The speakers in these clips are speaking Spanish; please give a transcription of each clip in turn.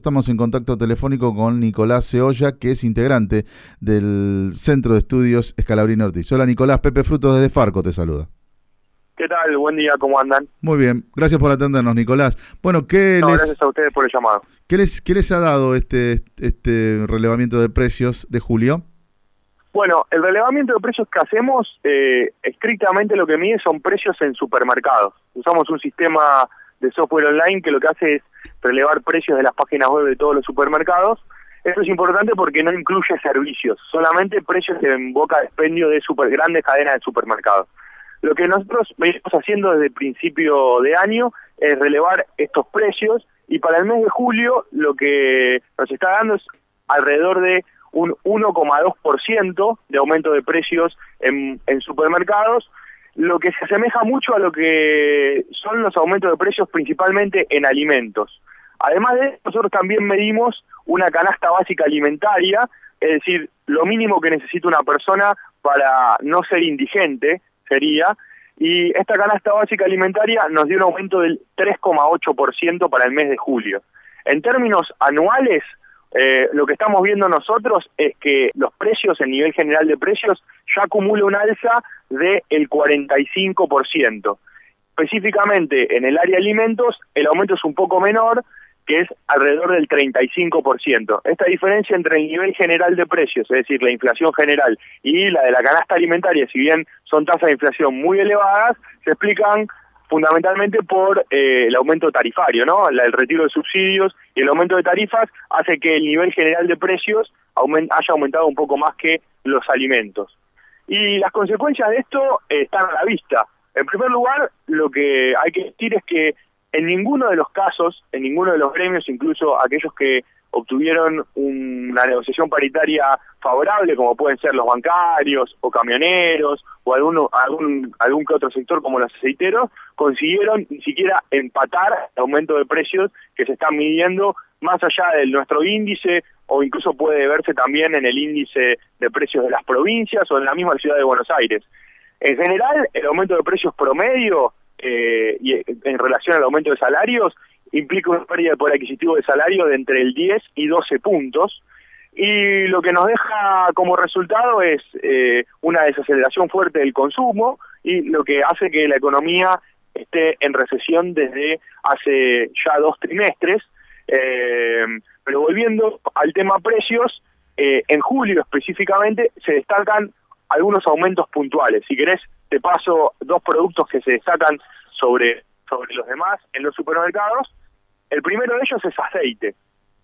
Estamos en contacto telefónico con Nicolás Ceolla, que es integrante del Centro de Estudios Escalabrino Ortiz. Hola Nicolás, Pepe Frutos desde Farco te saluda. ¿Qué tal? Buen día, ¿cómo andan? Muy bien, gracias por atendernos Nicolás. Bueno, ¿qué les, gracias a ustedes por el llamado. ¿qué les, ¿Qué les ha dado este, este relevamiento de precios de julio? Bueno, el relevamiento de precios que hacemos, eh, estrictamente lo que mide son precios en supermercados. Usamos un sistema de software online que lo que hace es relevar precios de las páginas web de todos los supermercados. Esto es importante porque no incluye servicios, solamente precios en boca de expendio de super grandes cadenas de supermercados. Lo que nosotros venimos haciendo desde el principio de año es relevar estos precios y para el mes de julio lo que nos está dando es alrededor de un 1,2% de aumento de precios en supermercados, lo que se asemeja mucho a lo que son los aumentos de precios principalmente en alimentos. Además de eso, nosotros también medimos una canasta básica alimentaria, es decir, lo mínimo que necesita una persona para no ser indigente sería, y esta canasta básica alimentaria nos dio un aumento del 3,8% para el mes de julio. En términos anuales, eh, lo que estamos viendo nosotros es que los precios, el nivel general de precios, ya acumula un alza del el 45%. Específicamente en el área de alimentos, el aumento es un poco menor, que es alrededor del 35%. Esta diferencia entre el nivel general de precios, es decir, la inflación general, y la de la canasta alimentaria, si bien son tasas de inflación muy elevadas, se explican fundamentalmente por eh, el aumento tarifario, ¿no? el retiro de subsidios y el aumento de tarifas hace que el nivel general de precios haya aumentado un poco más que los alimentos. Y las consecuencias de esto están a la vista. En primer lugar, lo que hay que decir es que en ninguno de los casos, en ninguno de los gremios, incluso aquellos que obtuvieron una negociación paritaria favorable, como pueden ser los bancarios o camioneros o alguno, algún, algún que otro sector como los aceiteros, consiguieron ni siquiera empatar el aumento de precios que se están midiendo más allá de nuestro índice o incluso puede verse también en el índice de precios de las provincias o en la misma ciudad de Buenos Aires. En general, el aumento de precios promedio eh, y en relación al aumento de salarios implica una pérdida de poder adquisitivo de salario de entre el 10 y 12 puntos, y lo que nos deja como resultado es eh, una desaceleración fuerte del consumo y lo que hace que la economía esté en recesión desde hace ya dos trimestres. Eh, pero volviendo al tema precios, eh, en julio específicamente se destacan algunos aumentos puntuales. Si querés, te paso dos productos que se destacan sobre, sobre los demás en los supermercados. El primero de ellos es aceite.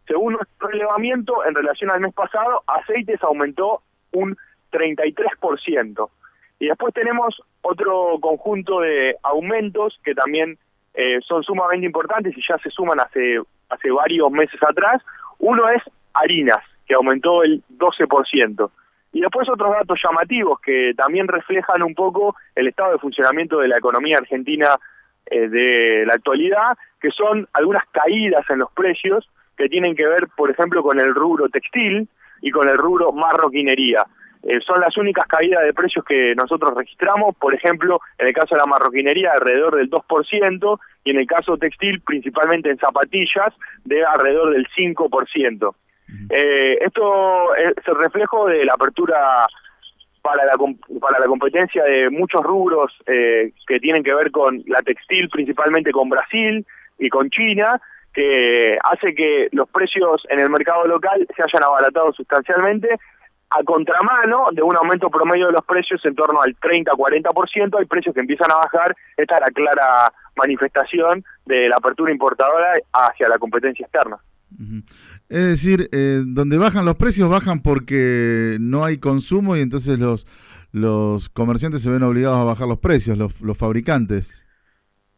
Según nuestro relevamiento, en relación al mes pasado, aceites aumentó un 33%. Y después tenemos otro conjunto de aumentos que también eh, son sumamente importantes y ya se suman hace, hace varios meses atrás. Uno es harinas, que aumentó el 12%. Y después otros datos llamativos que también reflejan un poco el estado de funcionamiento de la economía argentina eh, de la actualidad, que son algunas caídas en los precios que tienen que ver, por ejemplo, con el rubro textil y con el rubro marroquinería. Eh, son las únicas caídas de precios que nosotros registramos, por ejemplo, en el caso de la marroquinería alrededor del 2% y en el caso textil, principalmente en zapatillas, de alrededor del 5%. Eh, esto es el reflejo de la apertura para la, para la competencia de muchos rubros eh, que tienen que ver con la textil, principalmente con Brasil y con China, que hace que los precios en el mercado local se hayan abaratado sustancialmente a contramano de un aumento promedio de los precios en torno al 30-40%, hay precios que empiezan a bajar, esta es la clara manifestación de la apertura importadora hacia la competencia externa. Es decir, eh, donde bajan los precios bajan porque no hay consumo y entonces los, los comerciantes se ven obligados a bajar los precios, los, los fabricantes.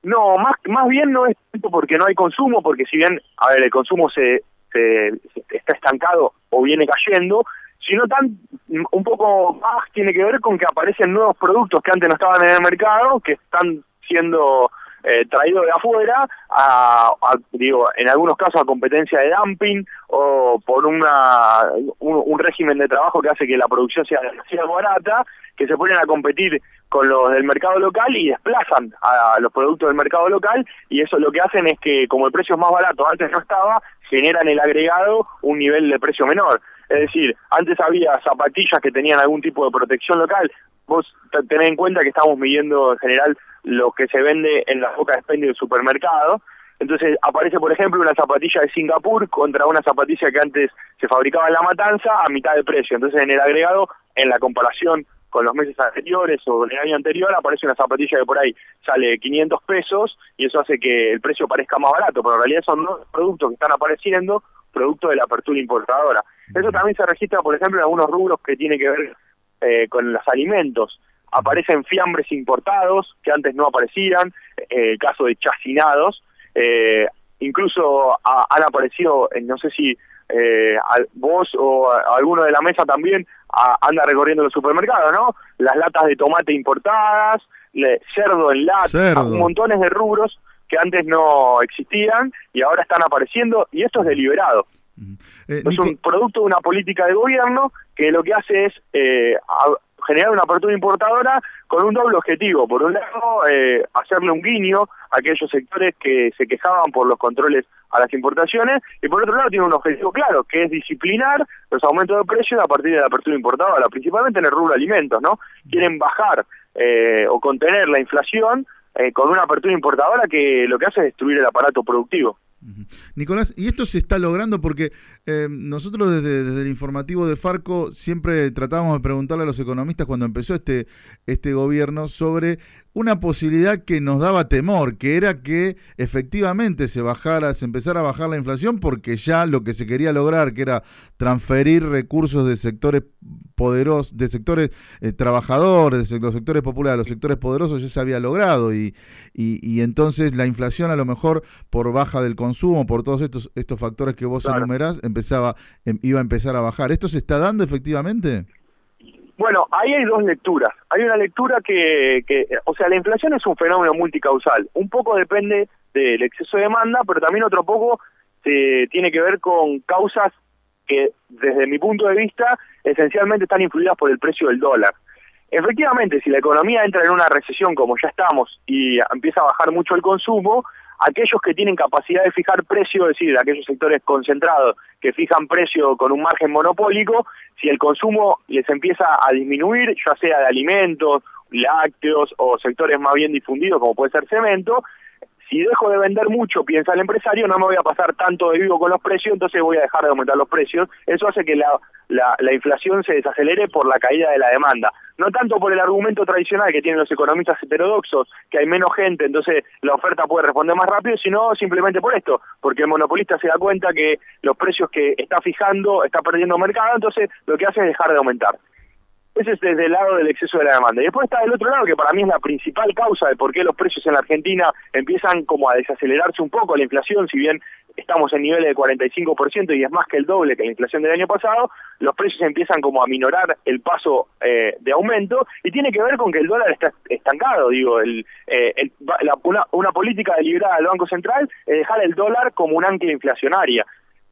No, más, más bien no es tanto porque no hay consumo, porque si bien, a ver, el consumo se, se, está estancado o viene cayendo, sino tan un poco más tiene que ver con que aparecen nuevos productos que antes no estaban en el mercado, que están siendo eh, traído de afuera, a, digo, en algunos casos a competencia de dumping o por una, un, régimen de trabajo que hace que la producción sea demasiado barata, que se ponen a competir con los del mercado local y desplazan a los productos del mercado local y eso lo que hacen es que como el precio es más barato antes no estaba, genera en el agregado un nivel de precio menor. Es decir, antes había zapatillas que tenían algún tipo de protección local. Vos tenés en cuenta que estamos midiendo en general lo que se vende en la boca de expendio del supermercado. Entonces aparece, por ejemplo, una zapatilla de Singapur contra una zapatilla que antes se fabricaba en La Matanza a mitad de precio. Entonces en el agregado, en la comparación con los meses anteriores o el año anterior, aparece una zapatilla que por ahí sale 500 pesos y eso hace que el precio parezca más barato, pero en realidad son dos productos que están apareciendo producto de la apertura importadora. Eso también se registra, por ejemplo, en algunos rubros que tiene que ver eh, con los alimentos. Aparecen fiambres importados que antes no aparecían, eh, el caso de chacinados, eh, incluso han aparecido, no sé si eh, vos o alguno de la mesa también anda recorriendo los supermercados, ¿no? Las latas de tomate importadas, cerdo en lata, montones de rubros que antes no existían y ahora están apareciendo y esto es deliberado. Eh, es un producto de una política de gobierno que lo que hace es eh, generar una apertura importadora con un doble objetivo. Por un lado, eh, hacerle un guiño a aquellos sectores que se quejaban por los controles a las importaciones y por otro lado tiene un objetivo claro, que es disciplinar los aumentos de precios a partir de la apertura importadora, principalmente en el rubro alimentos, ¿no? Quieren bajar o contener la inflación con una apertura importadora que lo que hace es destruir el aparato productivo. Nicolás, y esto se está logrando porque eh, nosotros desde, desde, el informativo de Farco siempre tratábamos de preguntarle a los economistas cuando empezó este, este gobierno sobre una posibilidad que nos daba temor, que era que efectivamente se bajara, se empezara a bajar la inflación, porque ya lo que se quería lograr, que era transferir recursos de sectores poderosos, de sectores eh, trabajadores, de los sectores populares a los sectores poderosos, ya se había logrado. Y, y, entonces la inflación, a lo mejor por baja del consumo, por todos estos, estos factores que vos enumerás, empezaba, em, iba a empezar a bajar. ¿Esto se está dando efectivamente? Bueno, ahí hay dos lecturas. Hay una lectura que, que, o sea, la inflación es un fenómeno multicausal. Un poco depende del exceso de demanda, pero también otro poco se tiene que ver con causas que, desde mi punto de vista, esencialmente están influidas por el precio del dólar. Efectivamente, si la economía entra en una recesión como ya estamos y empieza a bajar mucho el consumo, aquellos que tienen capacidad de fijar precio, es decir, aquellos sectores concentrados que fijan precio con un margen monopólico, si el consumo les empieza a disminuir, ya sea de alimentos, lácteos o sectores más bien difundidos como puede ser cemento, si dejo de vender mucho, piensa el empresario, no me voy a pasar tanto de vivo con los precios, entonces voy a dejar de aumentar los precios. Eso hace que la, la, la, inflación se desacelere por la caída de la demanda. No tanto por el argumento tradicional que tienen los economistas heterodoxos, que hay menos gente, entonces la oferta puede responder más rápido, sino simplemente por esto, porque el monopolista se da cuenta que los precios que está fijando está perdiendo mercado, entonces lo que hace es dejar de aumentar. Ese es desde el lado del exceso de la demanda. Y después está el otro lado, que para mí es la principal causa de por qué los precios en la Argentina empiezan como a desacelerarse un poco la inflación, si bien estamos en niveles de 45% y es más que el doble que la inflación del año pasado, los precios empiezan como a minorar el paso eh, de aumento y tiene que ver con que el dólar está estancado, digo, el, eh, una, una política deliberada del Banco Central es dejar el dólar como un ancla inflacionaria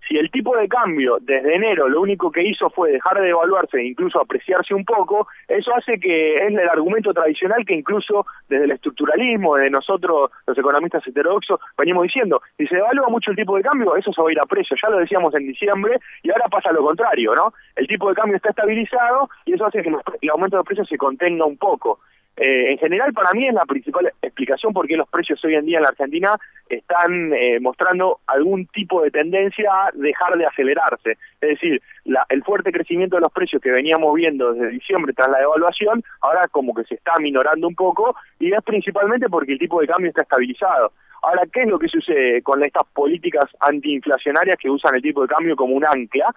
si el tipo de cambio desde enero lo único que hizo fue dejar de devaluarse e incluso apreciarse un poco, eso hace que es el argumento tradicional que incluso desde el estructuralismo, desde nosotros los economistas heterodoxos, venimos diciendo, si se devalúa mucho el tipo de cambio, eso se va a ir a precio, ya lo decíamos en diciembre, y ahora pasa lo contrario, ¿no? El tipo de cambio está estabilizado y eso hace que el aumento de precios se contenga un poco. Eh, en general, para mí es la principal explicación por qué los precios hoy en día en la Argentina están eh, mostrando algún tipo de tendencia a dejar de acelerarse. Es decir, la, el fuerte crecimiento de los precios que veníamos viendo desde diciembre tras la devaluación, ahora como que se está minorando un poco y es principalmente porque el tipo de cambio está estabilizado. Ahora, ¿qué es lo que sucede con estas políticas antiinflacionarias que usan el tipo de cambio como un ancla?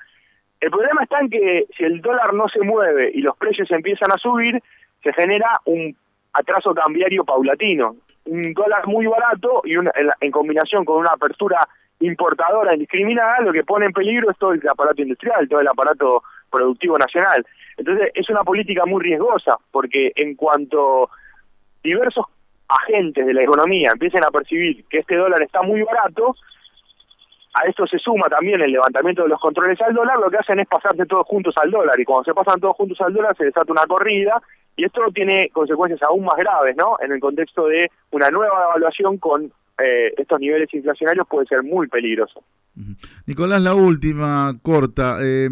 El problema está en que si el dólar no se mueve y los precios empiezan a subir, se genera un atraso cambiario paulatino. Un dólar muy barato y en combinación con una apertura importadora indiscriminada, lo que pone en peligro es todo el aparato industrial, todo el aparato productivo nacional. Entonces es una política muy riesgosa, porque en cuanto diversos agentes de la economía empiecen a percibir que este dólar está muy barato, a esto se suma también el levantamiento de los controles al dólar, lo que hacen es pasarse todos juntos al dólar, y cuando se pasan todos juntos al dólar se desata una corrida, y esto tiene consecuencias aún más graves, ¿no? En el contexto de una nueva devaluación con eh, estos niveles inflacionarios puede ser muy peligroso. Nicolás, la última, corta. Eh,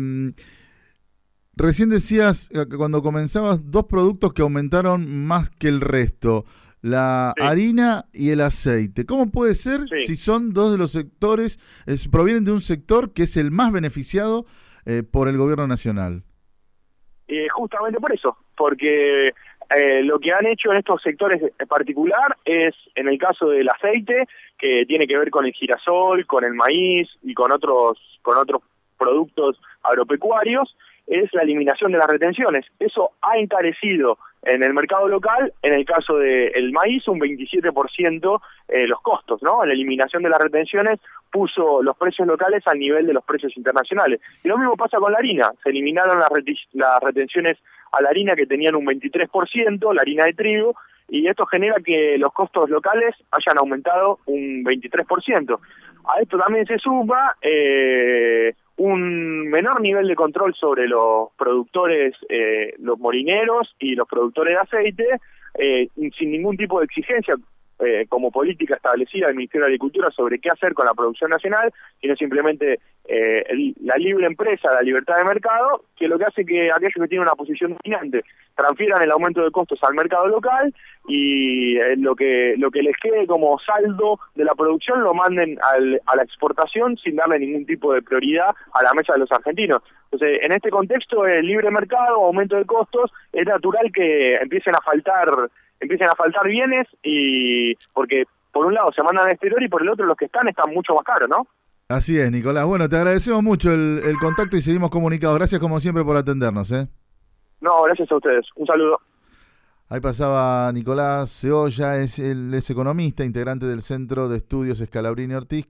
recién decías, eh, cuando comenzabas, dos productos que aumentaron más que el resto la harina y el aceite. ¿Cómo puede ser si son dos de los sectores, provienen de un sector que es el más beneficiado eh, por el gobierno nacional? Eh, justamente por eso, porque eh, lo que han hecho en estos sectores en particular es, en el caso del aceite, que tiene que ver con el girasol, con el maíz y con otros, con otros productos agropecuarios, es la eliminación de las retenciones. Eso ha encarecido en el mercado local, en el caso del maíz, un 27% eh, los costos, ¿no? La eliminación de las retenciones puso los precios locales al nivel de los precios internacionales. Y lo mismo pasa con la harina. Se eliminaron las, las retenciones a la harina que tenían un 23%, la harina de trigo, y esto genera que los costos locales hayan aumentado un 23%. A esto también se suma eh, un menor nivel de control sobre los productores, eh, los molineros y los productores de aceite, eh, sin ningún tipo de exigencia eh, como política establecida del Ministerio de Agricultura sobre qué hacer con la producción nacional, sino simplemente eh, la libre empresa, la libertad de mercado, que lo que hace que aquellos que tienen una posición dominante transfieran el aumento de costos al mercado local y eh, lo que lo que les quede como saldo de la producción lo manden al, a la exportación sin darle ningún tipo de prioridad a la mesa de los argentinos. Entonces, en este contexto, el libre mercado, aumento de costos, es natural que empiecen a faltar empiecen a faltar bienes y porque por un lado se mandan al exterior y por el otro los que están están mucho más caros, ¿no? Así es, Nicolás. Bueno, te agradecemos mucho el, contacto y seguimos comunicados. Gracias como siempre por atendernos. ¿eh? No, gracias a ustedes. Un saludo. Ahí pasaba Nicolás Ceolla, es, el, es economista, integrante del Centro de Estudios Escalabrini Ortiz.